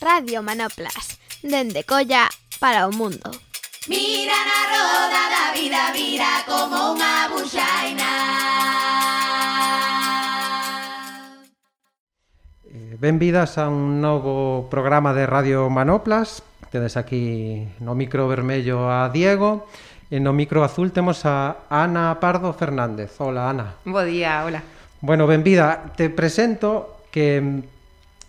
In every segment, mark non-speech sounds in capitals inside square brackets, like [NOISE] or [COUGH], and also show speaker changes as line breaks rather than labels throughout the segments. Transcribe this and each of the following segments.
Radio Manoplas, dende Colla para o mundo.
Mira na roda da vida, vira como unha buxaina.
Eh, benvidas a un novo programa de Radio Manoplas. Tedes aquí no micro vermello a Diego e no micro azul temos a Ana Pardo Fernández. Hola, Ana.
Bo día, hola.
Bueno, benvida, te presento que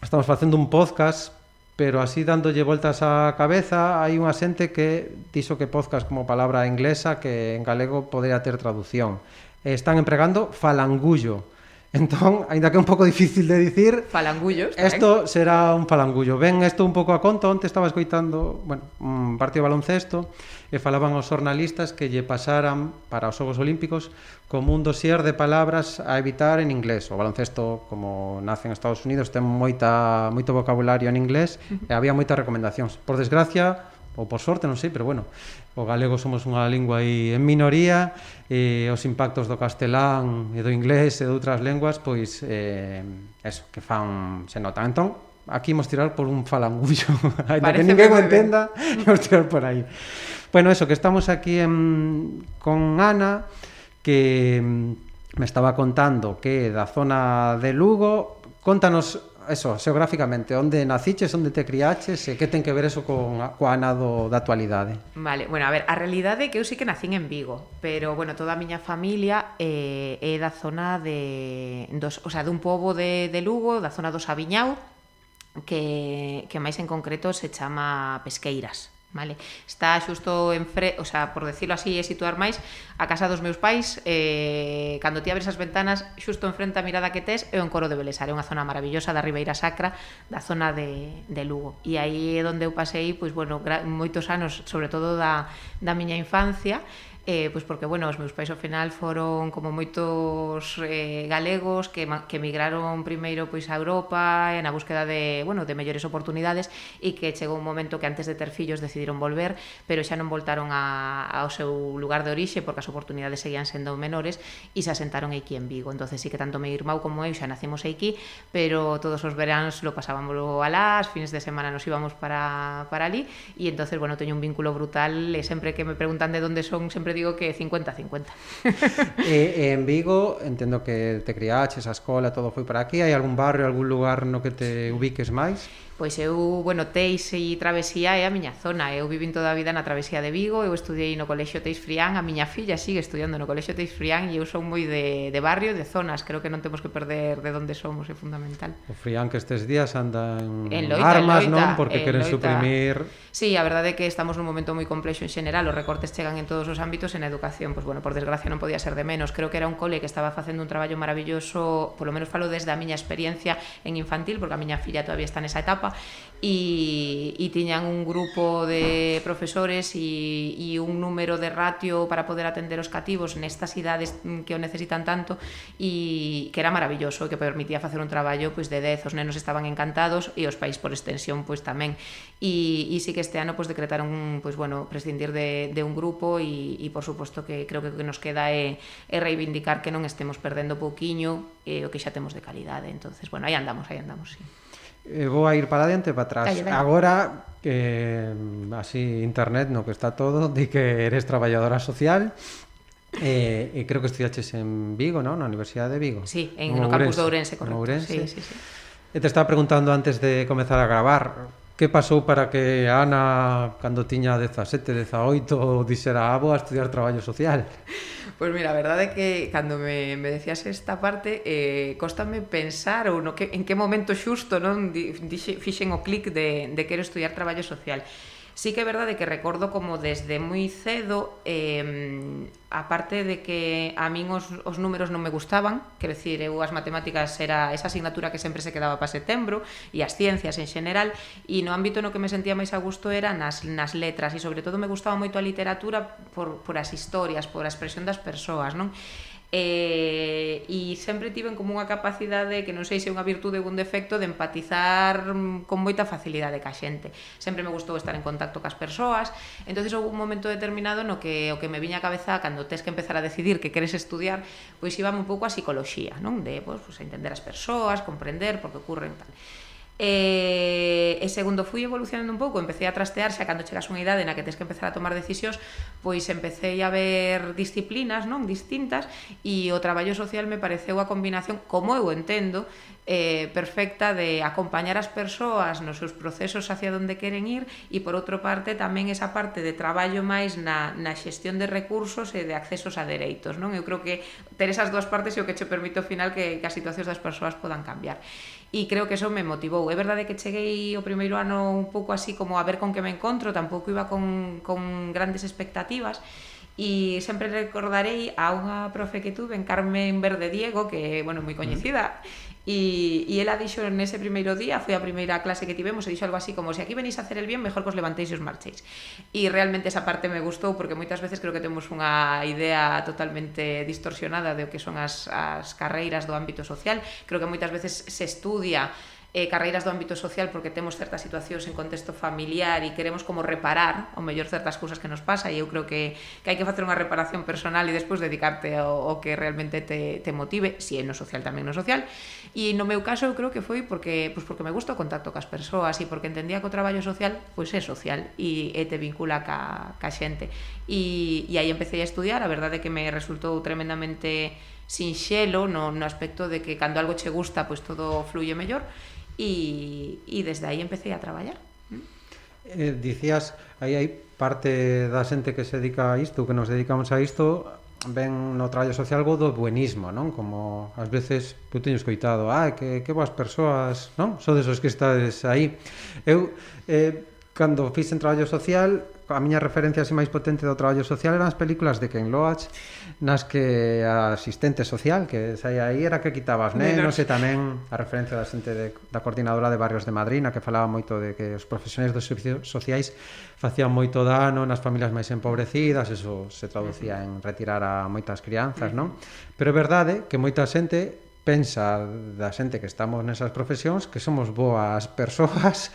estamos facendo un podcast pero así dándolle voltas á cabeza hai unha xente que dixo que podcast como palabra inglesa que en galego podría ter traducción. Están empregando falangullo, Entón, aínda que é un pouco difícil de dicir...
Falangullos.
Isto será un palangullo. Ben, isto un pouco a conto. Onte estaba escoitando bueno, un partido de baloncesto e falaban os jornalistas que lle pasaran para os Xogos Olímpicos como un dosier de palabras a evitar en inglés. O baloncesto, como nace en Estados Unidos, ten moita, moito vocabulario en inglés e había moitas recomendacións. Por desgracia, ou por sorte, non sei, pero bueno, o galego somos unha lingua aí en minoría, e os impactos do castelán e do inglés e de outras lenguas, pois, eh, eso, que fan, se nota. Entón, aquí imos tirar por un falangullo, [LAUGHS] ainda que ninguén o entenda, imos tirar por aí. Bueno, eso, que estamos aquí en, con Ana, que me estaba contando que da zona de Lugo, contanos eso, xeográficamente, onde naciches, onde te criaches e que ten que ver eso con, coa Ana do, da actualidade?
Vale, bueno, a ver, a realidade é que eu sí que nacín en Vigo, pero, bueno, toda a miña familia eh, é da zona de... Dos, o sea, dun pobo de, de Lugo, da zona do Sabiñau, que, que máis en concreto se chama Pesqueiras. Vale. Está xusto en fre, o sea, por decirlo así e situar máis, a casa dos meus pais, eh, cando ti abres as ventanas, xusto enfrente a mirada que tes é o encoro de Belesar, é unha zona maravillosa da Ribeira Sacra, da zona de, de Lugo. E aí é onde eu pasei, pois bueno, moitos anos, sobre todo da, da miña infancia, eh, pois porque, bueno, os meus pais ao final foron como moitos eh, galegos que, que emigraron primeiro pois a Europa na búsqueda de, bueno, de mellores oportunidades e que chegou un momento que antes de ter fillos decidiron volver, pero xa non voltaron a, ao seu lugar de orixe porque as oportunidades seguían sendo menores e se asentaron aquí en Vigo. entonces sí que tanto meu irmão como eu xa nacemos aquí, pero todos os veráns lo pasábamos alá, as fins de semana nos íbamos para, para ali e entonces, bueno, teño un vínculo brutal e sempre que me preguntan de onde son, sempre digo que 50-50. [LAUGHS]
Eh, eh, en Vigo, entendo que te criaches, a escola, todo foi para aquí. Hai algún barrio, algún lugar no que te ubiques máis?
Pois eu, bueno, Teis e Travesía é a miña zona. Eu vivín toda a vida na Travesía de Vigo, eu estudei no Colexio Teix Frián, a miña filla sigue estudiando no Colexio Teix Frián e eu son moi de, de barrio de zonas. Creo que non temos que perder de onde somos, é fundamental.
O Frián que estes días anda en
loita,
armas, en
loita,
non? Porque queren
loita.
suprimir...
Sí, a verdade é que estamos nun momento moi complexo en xeral, os recortes chegan en todos os ámbitos en educación. Pois, bueno, por desgracia non podía ser de menos. Creo que era un cole que estaba facendo un traballo maravilloso, polo menos falo desde a miña experiencia en infantil, porque a miña filla todavía está nesa etapa, E, e tiñan un grupo de profesores e, e un número de ratio para poder atender os cativos nestas idades que o necesitan tanto e que era maravilloso, que permitía facer un traballo pois de 10, os nenos estaban encantados e os pais por extensión pois tamén. E, e sí que este ano pois decretaron pois bueno, prescindir de, de un grupo e, e por suposto que creo que o que nos queda é, é reivindicar que non estemos perdendo pouquiño e o que xa temos de calidade. Entonces, bueno, aí andamos, aí andamos, sí
eh, vou a ir para adiante e para atrás.
Calle,
Agora, eh, así, internet, no que está todo, di que eres traballadora social, Eh, e creo que estudiaches en Vigo, non? Na Universidade de Vigo.
Sí, en no, no campus de Ourense, correcto.
Ourense.
Sí, sí, sí.
E te estaba preguntando antes de comezar a gravar, que pasou para que Ana, cando tiña 17, 18, dixera, ah, vou a estudiar traballo social?
Pois mira, a verdade é que cando me, me decías esta parte eh, costame pensar ou no que, en que momento xusto non di, dixe, fixen o clic de, de quero estudiar traballo social. Sí que é verdade que recordo como desde moi cedo, eh, aparte de que a min os, os números non me gustaban, quero decir, eu as matemáticas era esa asignatura que sempre se quedaba para setembro, e as ciencias en xeral, e no ámbito no que me sentía máis a gusto era nas, nas letras, e sobre todo me gustaba moito a literatura por, por as historias, por a expresión das persoas, non? Eh, e, e sempre tiven como unha capacidade que non sei se é unha virtude ou un defecto de empatizar mm, con moita facilidade ca xente. Sempre me gustou estar en contacto cas persoas. Entonces houve un momento determinado no que o que me viña a cabeza cando tes que empezar a decidir que queres estudiar, pois íbame un pouco a psicoloxía, non? De, pois, pois, a entender as persoas, comprender por que ocurren tal. E, e segundo fui evolucionando un pouco, empecé a trastear, xa cando chegas unha idade na que tens que empezar a tomar decisións, pois empecé a ver disciplinas non distintas e o traballo social me pareceu a combinación, como eu entendo, eh, perfecta de acompañar as persoas nos seus procesos hacia onde queren ir e por outra parte tamén esa parte de traballo máis na, na xestión de recursos e de accesos a dereitos non? Eu creo que ter esas dúas partes é o que che permite ao final que, que as situacións das persoas podan cambiar e creo que eso me motivou. É verdade que cheguei o primeiro ano un pouco así como a ver con que me encontro, tampouco iba con, con grandes expectativas, e sempre recordarei a unha profe que tuve en Carmen Verde Diego, que, bueno, moi coñecida, E, e ela dixo nese primeiro día, foi a primeira clase que tivemos, e dixo algo así como, se aquí venís a hacer el bien, mejor que os levantéis e os marchéis. E realmente esa parte me gustou, porque moitas veces creo que temos unha idea totalmente distorsionada de o que son as, as carreiras do ámbito social. Creo que moitas veces se estudia eh, carreiras do ámbito social porque temos certas situacións en contexto familiar e queremos como reparar ou mellor certas cousas que nos pasa e eu creo que, que hai que facer unha reparación personal e despois dedicarte ao, ao que realmente te, te motive si é no social tamén no social. E no meu caso eu creo que foi porque pois porque me gusta o contacto cas persoas e porque entendía que o traballo social pois é social e, e te vincula ca, ca xente. E, e aí empecé a estudiar a verdade é que me resultou tremendamente sinxelo no, no aspecto de que cando algo che gusta pois todo fluye mellor e, e desde aí empecé a traballar.
Eh, dicías, aí hai parte da xente que se dedica a isto, que nos dedicamos a isto, ven no traballo social algo do buenismo, non? Como ás veces eu teño escoitado, ah, que, que boas persoas, non? Sodes os que estades aí. Eu eh, cando fixen traballo social, a miña referencia así máis potente do traballo social eran as películas de Ken Loach, nas que a asistente social que saía aí era que quitaba as nenos e tamén a referencia da xente de, da coordinadora de barrios de Madrid, na que falaba moito de que os profesionais dos servicios sociais facían moito dano nas familias máis empobrecidas, eso se traducía en retirar a moitas crianzas, non? Pero é verdade que moita xente pensa da xente que estamos nesas profesións que somos boas persoas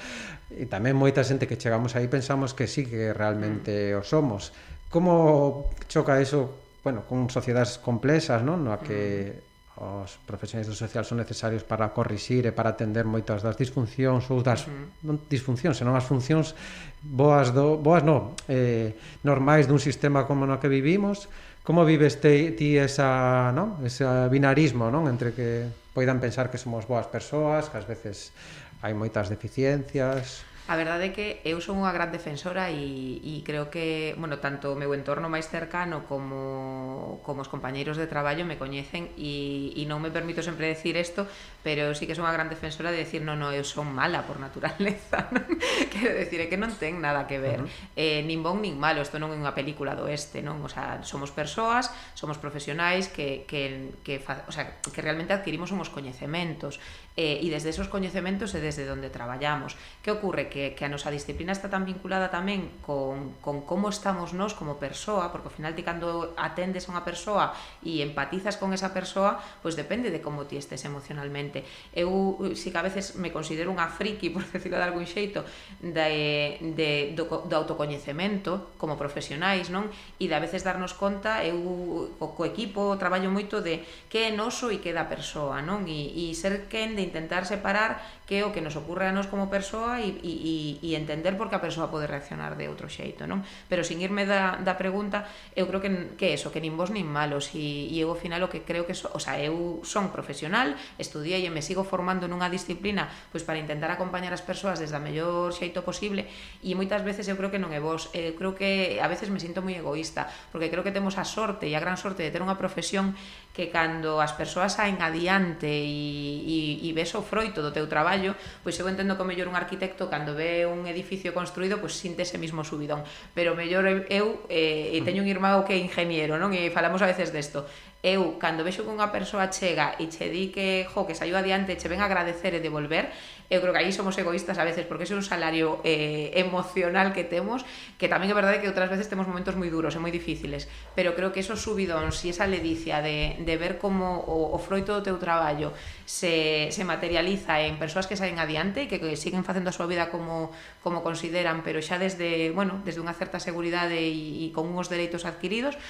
e tamén moita xente que chegamos aí pensamos que sí que realmente mm. o somos. Como choca eso, bueno, con sociedades complexas, non? No a que mm. os profesionais do social son necesarios para corrixir e para atender moitas das disfuncións ou das mm-hmm. non disfuncións, senón as funcións boas do boas non, eh normais dun sistema como no que vivimos. Como vives te, ti esa, non? Ese binarismo, non, entre que poidan pensar que somos boas persoas, que ás veces hai moitas deficiencias,
A verdade é que eu son unha gran defensora e, e creo que, bueno, tanto o meu entorno máis cercano como, como os compañeiros de traballo me coñecen e, e non me permito sempre decir isto, pero eu sí que son unha gran defensora de decir, non, non, eu son mala por naturaleza, [LAUGHS] non? quero decir, é que non ten nada que ver, uh -huh. eh, nin bon nin malo, isto non é unha película do este, non? O sea, somos persoas, somos profesionais que, que, que, fa, o sea, que realmente adquirimos unhos coñecementos eh, e desde esos coñecementos e desde onde traballamos. Que ocurre? Que, que a nosa disciplina está tan vinculada tamén con, con como estamos nós como persoa, porque ao final ti cando atendes a unha persoa e empatizas con esa persoa, pois depende de como ti estes emocionalmente. Eu si que a veces me considero unha friki, [LAUGHS] por decirlo de algún xeito, de, de, do, do autocoñecemento como profesionais, non? E de a veces darnos conta, eu co, co equipo traballo moito de que é noso e que é da persoa, non? E, e ser quen de intentar separar que o que nos ocurre a nos como persoa e, e, e entender por que a persoa pode reaccionar de outro xeito, non? Pero sin irme da, da pregunta, eu creo que, que eso, que nin vos nin malos, e, e eu ao final o que creo que, so, o sea, eu son profesional, estudiei e me sigo formando nunha disciplina pois para intentar acompañar as persoas desde a mellor xeito posible, e moitas veces eu creo que non é vos, eu creo que a veces me sinto moi egoísta, porque creo que temos a sorte e a gran sorte de ter unha profesión que cando as persoas saen adiante e, e, e ves o froito do teu traballo, pois eu entendo que o mellor un arquitecto cando ve un edificio construído, pois sinte ese mismo subidón. Pero mellor eu eh, teño un irmão que é ingeniero, non? E falamos a veces desto eu cando vexo que unha persoa chega e che di que, jo, que saiu adiante, che ven agradecer e devolver, eu creo que aí somos egoístas a veces porque é un salario eh, emocional que temos, que tamén é verdade que outras veces temos momentos moi duros e moi difíciles, pero creo que esos subidóns e esa ledicia de, de ver como o, o froito do teu traballo se, se materializa en persoas que saen adiante e que, que siguen facendo a súa vida como, como consideran, pero xa desde, bueno, desde unha certa seguridade e, e con uns dereitos adquiridos,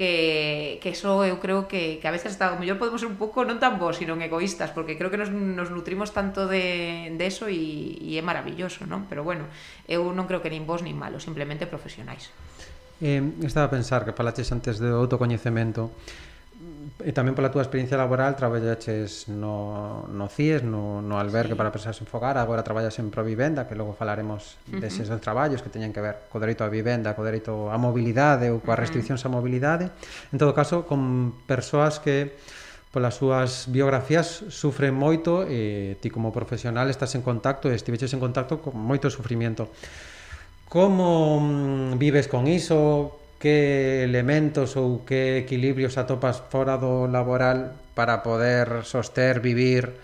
que, que eso eu creo que, que a veces hasta o mellor podemos ser un pouco non tan bons, sino egoístas, porque creo que nos, nos nutrimos tanto de, de eso e, e é maravilloso, non? Pero bueno, eu non creo que nin vos nin malo, simplemente profesionais.
Eh, estaba a pensar que falaches antes do autocoñecemento E tamén pola túa experiencia laboral traballaches no, no CIES, no, no albergue sí. para persoas en fogar, agora traballas en Provivenda, que logo falaremos uh -huh. deses dos traballos que teñen que ver co dereito á vivenda, co dereito á mobilidade ou coas restriccións á mobilidade. En todo caso, con persoas que polas súas biografías sufren moito e ti como profesional estás en contacto e estiveches en contacto con moito sufrimiento. Como mm, vives con iso? que elementos ou que equilibrios atopas fora do laboral para poder soster, vivir,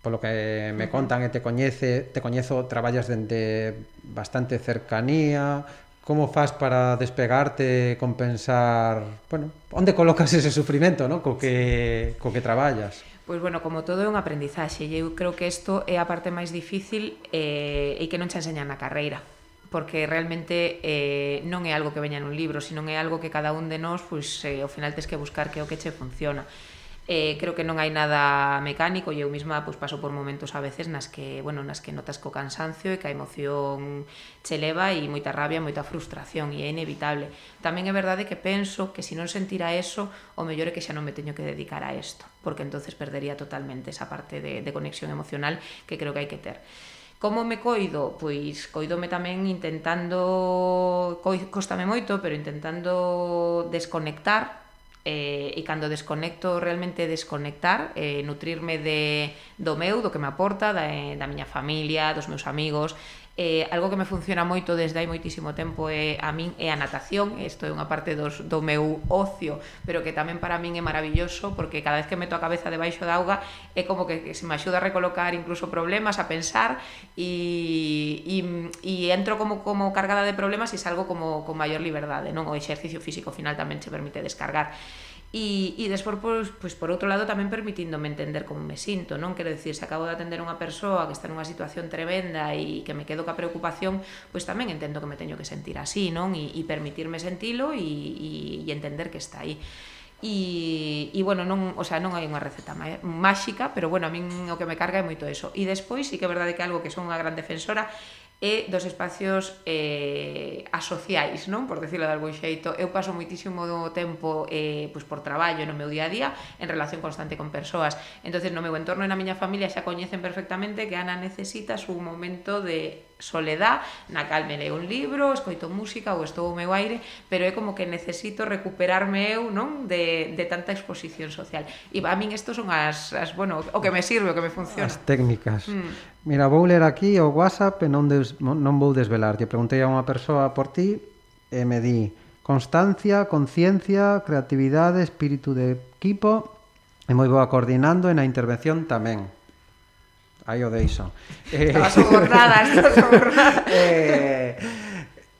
polo que me contan e te coñece, te coñezo, traballas dende bastante cercanía, como faz para despegarte, compensar, bueno, onde colocas ese sufrimento, no? co que co que traballas?
Pois bueno, como todo é un aprendizaxe. E eu creo que isto é a parte máis difícil eh, e que non te enseñan na carreira porque realmente eh, non é algo que veña nun libro, sino é algo que cada un de nós pois, eh, ao final tens que buscar que é o que che funciona. Eh, creo que non hai nada mecánico e eu mesma pois, paso por momentos a veces nas que, bueno, nas que notas co cansancio e que a emoción che leva e moita rabia, moita frustración e é inevitable. Tamén é verdade que penso que se non sentira eso, o mellor é que xa non me teño que dedicar a isto, porque entonces perdería totalmente esa parte de, de conexión emocional que creo que hai que ter. Como me coido? Pois coidome tamén intentando, costame moito, pero intentando desconectar eh, e cando desconecto realmente desconectar, eh, nutrirme de, do meu, do que me aporta, da, eh, da miña familia, dos meus amigos, eh, algo que me funciona moito desde hai moitísimo tempo é eh, a min é a natación, isto é unha parte dos, do meu ocio, pero que tamén para min é maravilloso porque cada vez que meto a cabeza debaixo da auga é como que, que se me axuda a recolocar incluso problemas, a pensar e, e, e entro como, como cargada de problemas e salgo como con maior liberdade, non? O exercicio físico final tamén che permite descargar. E, e despois, pois, pois, por outro lado, tamén permitíndome entender como me sinto, non? Quero dicir, se acabo de atender unha persoa que está nunha situación tremenda e que me quedo ca preocupación, pois tamén entendo que me teño que sentir así, non? E, e permitirme sentilo e, e, e entender que está aí. E, e bueno, non, o sea, non hai unha receta máxica, pero bueno, a min o que me carga é moito eso. E despois, sí que é verdade que algo que son unha gran defensora e dos espacios eh, asociais, non? Por decirlo de algún xeito, eu paso moitísimo do tempo eh, pois por traballo no meu día a día en relación constante con persoas. entonces no meu entorno e na miña familia xa coñecen perfectamente que Ana necesita su momento de soledad, na cal me leo un libro, escoito música ou estou o meu aire, pero é como que necesito recuperarme eu, non, de, de tanta exposición social. E a min isto son as, as bueno, o que me sirve, o que me funciona.
As técnicas. Mm. Mira, vou ler aquí o WhatsApp e non, des, non vou desvelar. Lle preguntei a unha persoa por ti e me di constancia, conciencia, creatividade, espírito de equipo e moi boa coordinando e na intervención tamén aí o deixo.
Eh, as jornadas, [LAUGHS]
eh,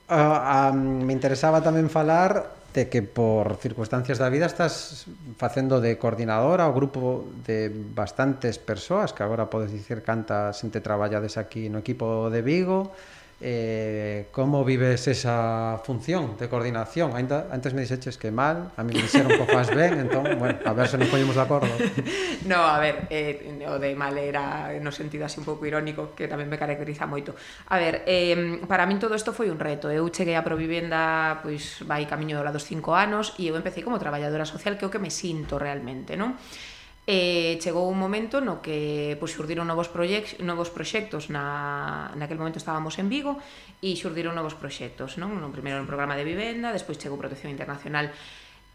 a, a, me interesaba tamén falar de que por circunstancias da vida estás facendo de coordinadora o grupo de bastantes persoas que agora podes dicir cantas xente traballades aquí no equipo de Vigo eh, como vives esa función de coordinación? Ainda, antes me dixeches que mal, a mí me dixeron que faz ben, entón, bueno, a ver se nos poñemos de acordo. [LAUGHS]
No, a ver, eh, o de mal era no sentido así un pouco irónico, que tamén me caracteriza moito. A ver, eh, para min todo isto foi un reto. Eu cheguei a Provivenda, pois, vai camiño dos 5 anos, e eu empecé como traballadora social, que é o que me sinto realmente, non? e chegou un momento no que pois, xurdiron novos, proxectos, novos proxectos na, naquel momento estábamos en Vigo e xurdiron novos proxectos non? No primeiro un programa de vivenda despois chegou Protección Internacional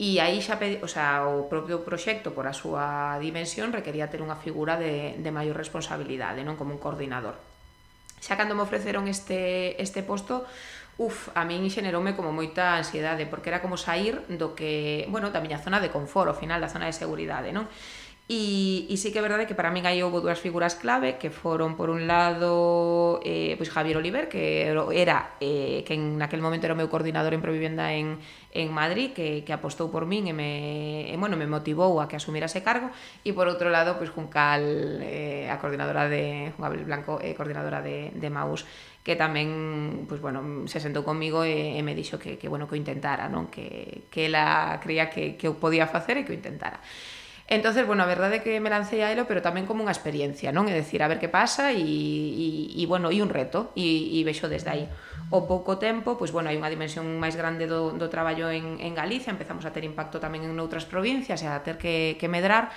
e aí xa pedi, o, sea, o propio proxecto por a súa dimensión requería ter unha figura de, de maior responsabilidade non como un coordinador xa cando me ofreceron este, este posto uf, a min xeneroume como moita ansiedade, porque era como sair do que, bueno, da miña zona de confort, ao final da zona de seguridade, non? E, e sí que é verdade que para min aí houve dúas figuras clave que foron por un lado eh, pois Javier Oliver que era eh, que en naquel momento era o meu coordinador en Provivenda en, en Madrid que, que apostou por min e me, e, bueno, me motivou a que asumira ese cargo e por outro lado pois Juncal eh, a coordinadora de Juan Abel Blanco eh, coordinadora de, de Maus que tamén pois, bueno, se sentou comigo e, eh, e me dixo que, que, bueno, que o intentara non? Que, que ela creía que, que eu podía facer e que o intentara Entonces, bueno, a verdade é que me lancei a elo, pero tamén como unha experiencia, non? É dicir, a ver que pasa e, e, e bueno, e un reto, e, e vexo desde aí. O pouco tempo, pois, bueno, hai unha dimensión máis grande do, do traballo en, en Galicia, empezamos a ter impacto tamén en outras provincias e a ter que, que medrar,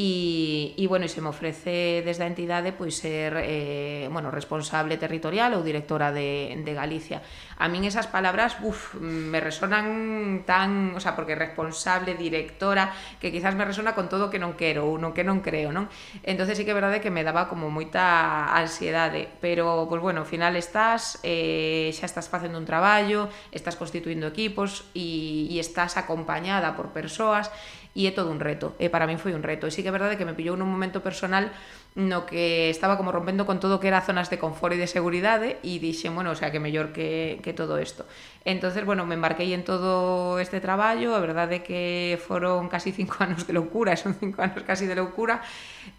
E, e bueno, e se me ofrece desde a entidade pois ser eh, bueno, responsable territorial ou directora de, de Galicia. A min esas palabras, uf, me resonan tan, o sea, porque responsable, directora, que quizás me resona con todo que non quero ou non que non creo, non? Entonces sí que é verdade que me daba como moita ansiedade, pero pois bueno, ao final estás eh, xa estás facendo un traballo, estás constituindo equipos e, e estás acompañada por persoas e é todo un reto, e para min foi un reto. E sí que é verdade que me pillou nun momento personal no que estaba como rompendo con todo que era zonas de confort e de seguridade e dixen, bueno, o sea, que mellor que, que todo isto. Entonces, bueno, me embarquei en todo este traballo, a verdade que foron casi cinco [LAUGHS] anos de loucura, son cinco anos casi de loucura,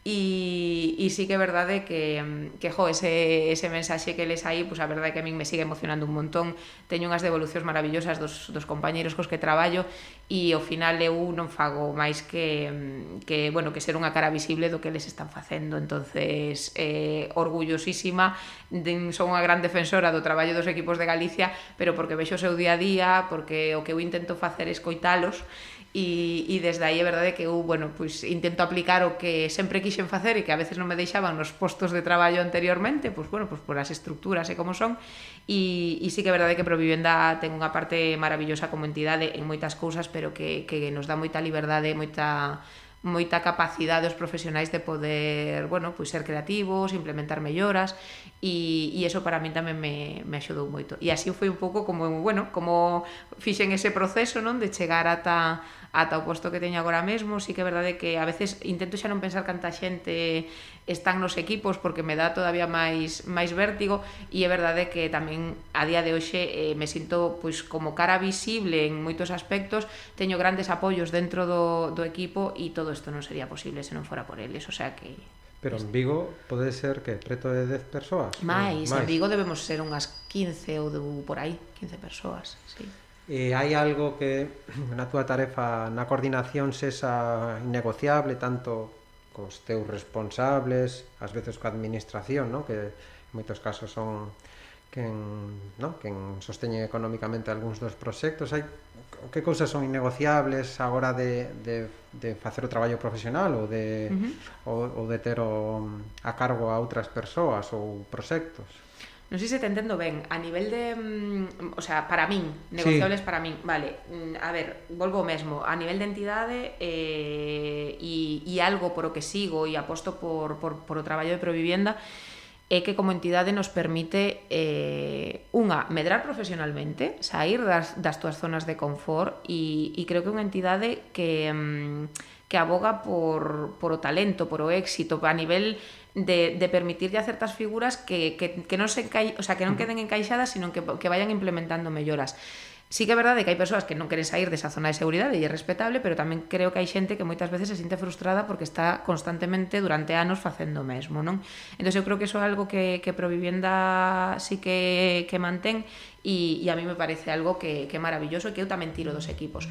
e, e sí que é verdade que, que jo, ese, ese mensaxe que les aí, pues a verdade que a min me sigue emocionando un montón, teño unhas devolucións maravillosas dos, dos compañeros cos que traballo, e ao final eu non fago máis que, que, bueno, que ser unha cara visible do que les están facendo entonces eh, orgullosísima. De, son unha gran defensora do traballo dos equipos de Galicia pero porque vexo o seu día a día porque o que eu intento facer é escoitalos e, e desde aí é verdade que eu bueno, pois, intento aplicar o que sempre quixen facer e que a veces non me deixaban nos postos de traballo anteriormente pois, bueno, pois por as estructuras e como son. E, e sí que é verdade que Provivenda ten unha parte maravillosa como entidade en moitas cousas pero que, que nos dá moita liberdade moita moita capacidade dos profesionais de poder, bueno, pois ser creativos, implementar melloras e, e eso para min tamén me, me axudou moito. E así foi un pouco como, bueno, como fixen ese proceso, non, de chegar ata ata o posto que teño agora mesmo, sí que é verdade que a veces intento xa non pensar canta xente están nos equipos porque me dá todavía máis máis vértigo e é verdade que tamén a día de hoxe eh, me sinto pois como cara visible en moitos aspectos, teño grandes apoios dentro do, do equipo e todo isto non sería posible se non fora por eles, o sea que
Pero en Vigo pode ser que preto de 10 persoas.
Mais, en Vigo debemos ser unhas 15 ou de, por aí, 15 persoas, sí.
E hai algo que na túa tarefa na coordinación sesa innegociable tanto cos teus responsables, ás veces coa administración, no? que en moitos casos son quen, no? quen sosteñen económicamente algúns dos proxectos. Hai que cousas son innegociables a hora de, de, de facer o traballo profesional ou de, uh -huh. ou, ou de ter o, a cargo a outras persoas ou proxectos?
Non sei se te entendo ben, a nivel de, mm, o sea, para min, negociables sí. para min, vale, mm, a ver, volvo mesmo, a nivel de entidade eh, e, e algo por o que sigo e aposto por, por, por o traballo de Provivienda é que como entidade nos permite eh, unha, medrar profesionalmente, sair das, das túas zonas de confort e, e creo que é unha entidade que, mm, que aboga por, por o talento, por o éxito, a nivel de, de permitirlle a certas figuras que, que, que non se encai, o sea, que non queden encaixadas, sino que, que vayan implementando melloras. Sí que é verdade que hai persoas que non queren sair desa zona de seguridade e é respetable, pero tamén creo que hai xente que moitas veces se sinte frustrada porque está constantemente durante anos facendo o mesmo, non? Entón eu creo que iso é algo que, que Provivienda sí que, que mantén e, e a mí me parece algo que, que é maravilloso e que eu tamén tiro dos equipos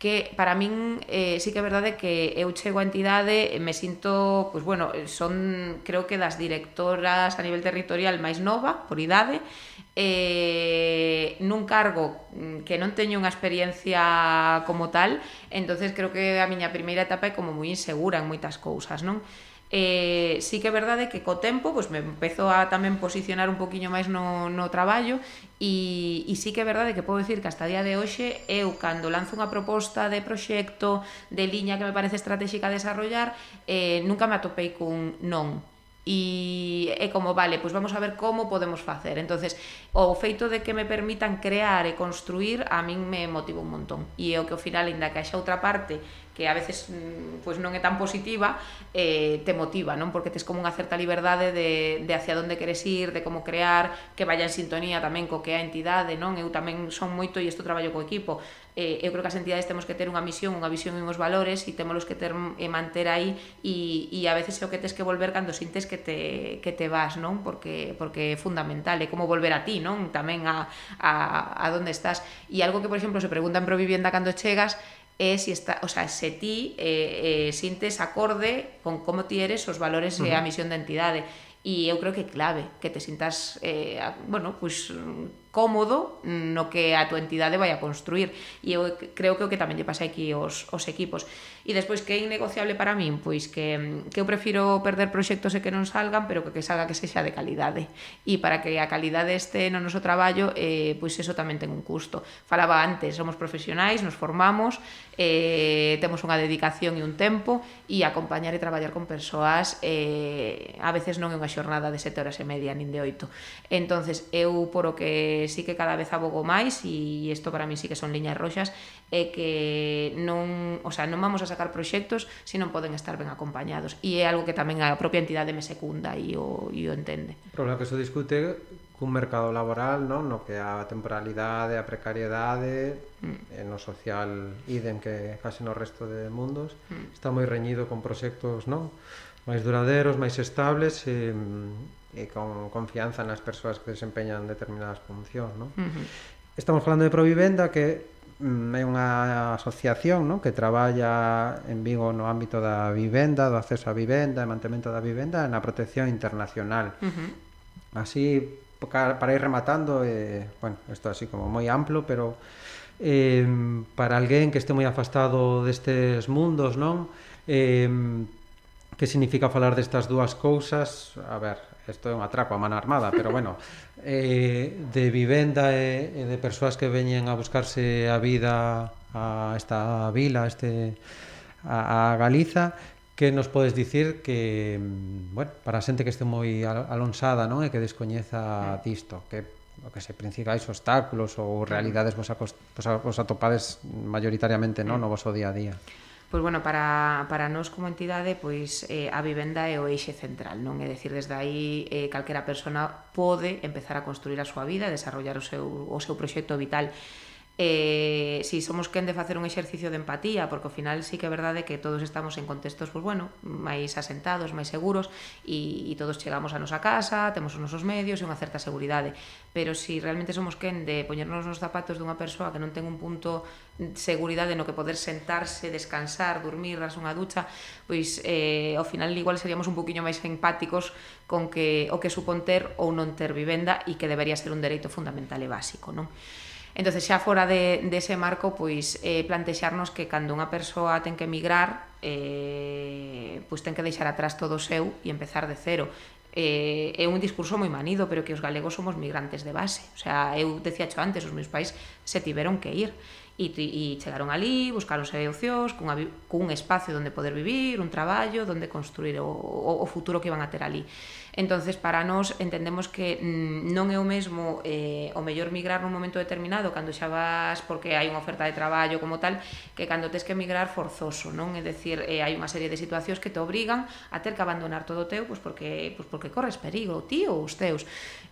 que para min eh, sí que é verdade que eu chego a entidade me sinto, pois pues bueno, son creo que das directoras a nivel territorial máis nova por idade eh, nun cargo que non teño unha experiencia como tal, entonces creo que a miña primeira etapa é como moi insegura en moitas cousas, non? eh, sí que é verdade que co tempo pois, me empezo a tamén posicionar un poquinho máis no, no traballo e, e sí que é verdade que podo decir que hasta día de hoxe eu cando lanzo unha proposta de proxecto, de liña que me parece estratégica a desarrollar eh, nunca me atopei cun non e é como, vale, pois vamos a ver como podemos facer. Entonces, o feito de que me permitan crear e construir a min me motiva un montón. E é o que ao final, ainda que haxa outra parte que a veces mm, pues non é tan positiva eh, te motiva, non? Porque tes como unha certa liberdade de, de hacia onde queres ir, de como crear, que vaya en sintonía tamén co que é a entidade, non? Eu tamén son moito e isto traballo co equipo. Eh, eu creo que as entidades temos que ter unha misión, unha visión e uns valores e temos que ter e manter aí e, e a veces é o que tes que volver cando sintes que te, que te vas, non? Porque, porque é fundamental, é como volver a ti, non? Tamén a, a, a donde estás. E algo que, por exemplo, se preguntan pro vivienda cando chegas é si está, o sea, se ti eh, eh, sintes acorde con como ti eres os valores uh -huh. e a misión da entidade. E eu creo que é clave que te sintas eh, bueno, pues, cómodo no que a tua entidade vai a construir. E eu creo que o que tamén lle pasa aquí os, os equipos. E despois que é innegociable para min, pois que, mm, que eu prefiro perder proxectos e que non salgan, pero que, que salga que sexa de calidade. E para que a calidade este no noso traballo, eh, pois eso tamén ten un custo. Falaba antes, somos profesionais, nos formamos, eh, temos unha dedicación e un tempo, e acompañar e traballar con persoas eh, a veces non é unha xornada de sete horas e media, nin de oito. Entonces eu por o que sí que cada vez abogo máis, e isto para mí sí que son liñas roxas, é que non, o sea, non vamos a sacar proxectos se non poden estar ben acompañados e é algo que tamén a propia entidade me secunda e o, e o entende.
O problema que se discute cun mercado laboral non? no que a temporalidade, a precariedade mm. e no social idem que case no resto de mundos mm. está moi reñido con proxectos non? máis duraderos, máis estables e, mm, e con confianza nas persoas que desempeñan determinadas funcións non? Mm -hmm. Estamos falando de Provivenda que Mm, é unha asociación non? que traballa en Vigo no ámbito da vivenda, do acceso á vivenda e mantemento da vivenda e na protección internacional. Uh -huh. Así, para ir rematando, eh, bueno, isto así como moi amplo, pero eh, para alguén que este moi afastado destes mundos, non? Eh, que significa falar destas dúas cousas? A ver, isto é unha atraco a mano armada, pero bueno, [LAUGHS] eh, de vivenda e, e de persoas que veñen a buscarse a vida a esta vila, a este a, a Galiza, que nos podes dicir que, mm, bueno, para a xente que este moi alonsada, non? E que descoñeza mm. disto, que o que se principais obstáculos ou realidades vos, vos, vos atopades maioritariamente non? Mm. no vosso día a día.
Pois, bueno, para, para nós como entidade, pois eh, a vivenda é o eixe central, non? É dicir, desde aí eh, calquera persona pode empezar a construir a súa vida, desarrollar o seu, o seu proxecto vital eh, si somos quen de facer un exercicio de empatía, porque ao final sí que é verdade que todos estamos en contextos, pois bueno, máis asentados, máis seguros, e, e todos chegamos a nosa casa, temos os nosos medios e unha certa seguridade. Pero se si realmente somos quen de poñernos nos zapatos dunha persoa que non ten un punto de seguridade no que poder sentarse, descansar, dormir, ras unha ducha, pois eh, ao final igual seríamos un poquinho máis empáticos con que o que supón ter ou non ter vivenda e que debería ser un dereito fundamental e básico, non? Entonces, xa fora de, de ese marco, pois eh, plantexarnos que cando unha persoa ten que emigrar, eh, pois ten que deixar atrás todo o seu e empezar de cero. Eh, é un discurso moi manido, pero que os galegos somos migrantes de base. O sea, eu decía xo antes, os meus pais se tiveron que ir e, e chegaron ali, buscaronse opcións, cunha, cun espacio onde poder vivir, un traballo, onde construir o, o, o futuro que iban a ter ali. Entonces, para nós entendemos que mm, non é o mesmo eh, o mellor migrar nun momento determinado cando xa vas porque hai unha oferta de traballo como tal, que cando tes que migrar forzoso, non? É dicir, eh, hai unha serie de situacións que te obrigan a ter que abandonar todo o teu, pois porque pois porque corres perigo, ti ou os teus.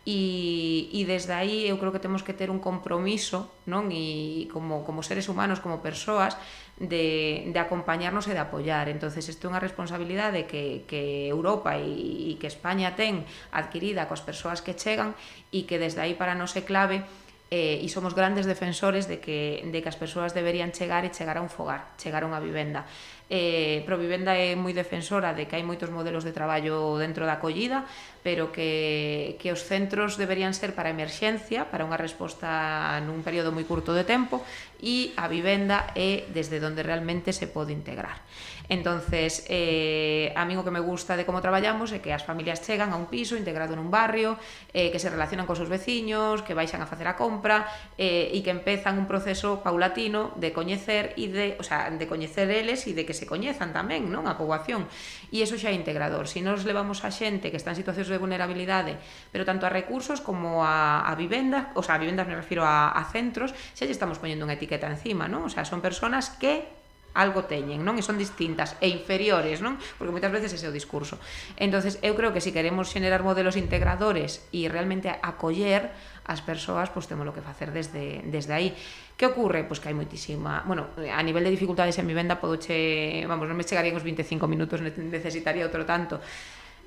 E, e desde aí eu creo que temos que ter un compromiso, non? E como como seres humanos, como persoas, de, de acompañarnos e de apoiar. Entonces, isto é unha responsabilidade que, que Europa e, e que España ten adquirida coas persoas que chegan e que desde aí para nos é clave eh, e somos grandes defensores de que, de que as persoas deberían chegar e chegar a un fogar, chegar a unha vivenda eh, Provivenda é moi defensora de que hai moitos modelos de traballo dentro da acollida, pero que, que os centros deberían ser para emerxencia, para unha resposta nun período moi curto de tempo, e a vivenda é desde onde realmente se pode integrar. Entonces, eh, a mí o que me gusta de como traballamos é que as familias chegan a un piso integrado nun barrio, eh, que se relacionan cos seus veciños, que baixan a facer a compra eh, e que empezan un proceso paulatino de coñecer e de, o sea, de coñecer eles e de que se coñezan tamén, non, a poboación. E iso xa é integrador. Se si nos levamos a xente que está en situacións de vulnerabilidade, pero tanto a recursos como a, a vivendas, o sea, a vivendas me refiro a, a centros, xa lle estamos poñendo unha etiqueta encima, non? O sea, son personas que algo teñen, non? E son distintas e inferiores, non? Porque moitas veces ese é o discurso. Entonces, eu creo que se si queremos xenerar modelos integradores e realmente acoller as persoas, pois temos lo que facer desde desde aí. Que ocurre? Pois que hai moitísima, bueno, a nivel de dificultades en vivenda podo che, vamos, non me chegarían os 25 minutos, necesitaría outro tanto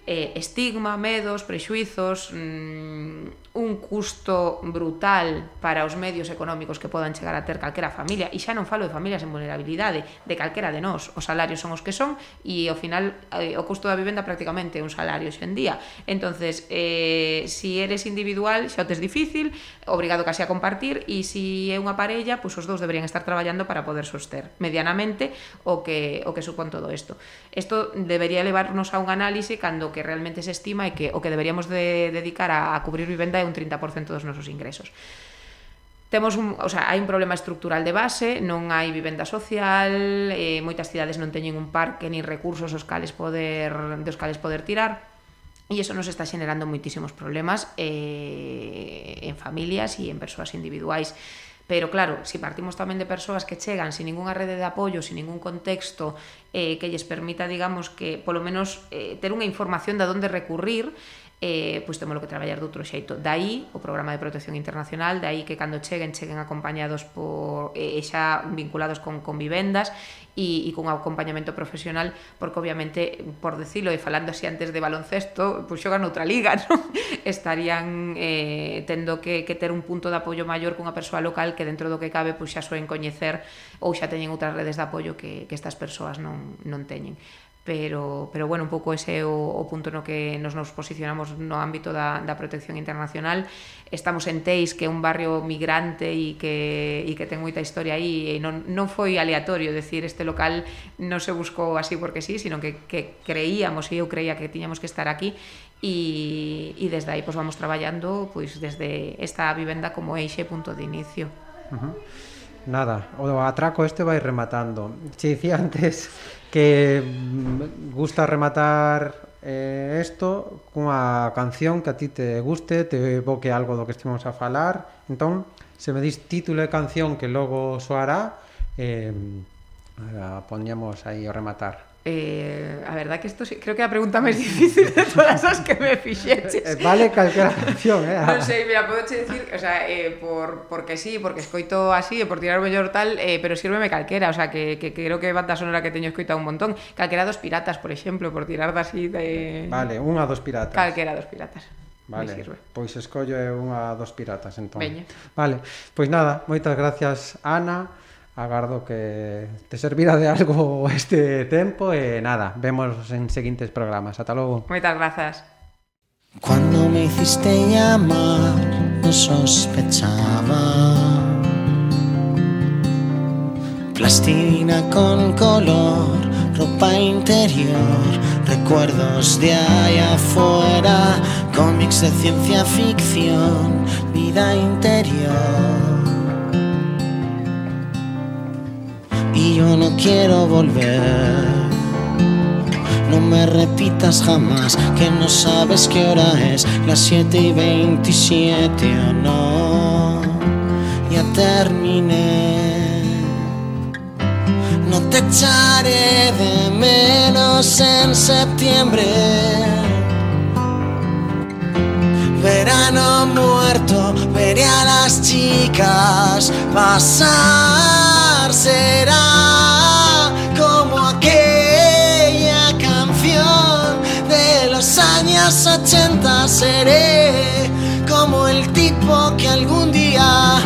eh, estigma, medos, prexuizos, mm, un custo brutal para os medios económicos que podan chegar a ter calquera familia, e xa non falo de familias en vulnerabilidade, de calquera de nós, os salarios son os que son, e ao final eh, o custo da vivenda prácticamente é un salario día. entonces eh, si eres individual xa o tes difícil, obrigado casi a compartir, e si é unha parella, pois pues, os dous deberían estar traballando para poder soster medianamente o que o que supón todo isto. Isto debería levarnos a un análise cando que realmente se estima e que o que deberíamos de dedicar a, a cubrir vivenda é un 30% dos nosos ingresos temos un, o sea, hai un problema estructural de base, non hai vivenda social, eh, moitas cidades non teñen un parque ni recursos os cales poder, dos cales poder tirar. E iso nos está xenerando moitísimos problemas eh, en familias e en persoas individuais. Pero claro, se si partimos tamén de persoas que chegan sin ninguna rede de apoio, sin ningún contexto eh, que lles permita, digamos, que polo menos eh, ter unha información de onde recurrir, eh, pois temos que traballar de outro xeito. Daí o programa de protección internacional, daí que cando cheguen, cheguen acompañados por eh, xa vinculados con, con vivendas e, e con acompañamento profesional, porque obviamente, por decirlo, e falando así antes de baloncesto, pois xogan outra liga, [LAUGHS] non? Estarían eh, tendo que, que ter un punto de apoio maior cunha persoa local que dentro do que cabe pois xa soen coñecer ou xa teñen outras redes de apoio que, que estas persoas non, non teñen pero, pero bueno, un pouco ese o, o punto no que nos nos posicionamos no ámbito da, da protección internacional estamos en Teis que é un barrio migrante e que, e que ten moita historia aí e non, non foi aleatorio decir este local non se buscou así porque sí, sino que, que creíamos e eu creía que tiñamos que estar aquí e, e desde aí pues, vamos traballando pois, desde esta vivenda como eixe punto de inicio uh -huh.
Nada, o atraco este vai rematando. Che dicía antes que mm, gusta rematar eh, esto cunha canción que a ti te guste, te evoque algo do que estivemos a falar. Entón, se me dis título e canción que logo soará, eh, a poñamos aí o rematar.
Eh, a verdad que isto sí, creo que a pregunta máis [LAUGHS] difícil de todas as que me fixeches.
Eh, vale calquera canción, eh.
Non sei, mira, podo che dicir, o sea, eh, por, porque sí, porque escoito así, e por tirar o mellor tal, eh, pero sírveme calquera, o sea, que, que, que creo que banda sonora que teño escoitado un montón. Calquera dos piratas, por exemplo, por tirar así de...
Vale, unha dos piratas.
Calquera dos piratas.
Vale, pois escollo unha dos piratas, entón.
Veña.
Vale, pois nada, moitas gracias, Ana. Agardo que te servirá de algo [LAUGHS] este tempo e nada, vemos en seguintes programas. Ata logo.
Moitas grazas.
Cuando me hiciste llamar, no sospechaba. Plastilina con color, ropa interior, recuerdos de allá afuera, cómics de ciencia ficción, vida interior. Y yo no quiero volver. No me repitas jamás que no sabes qué hora es, las 7 y 27 o no. Ya terminé. No te echaré de menos en septiembre. Verano muerto, veré a las chicas pasar. Será como aquella canción de los años 80. Seré como el tipo que algún día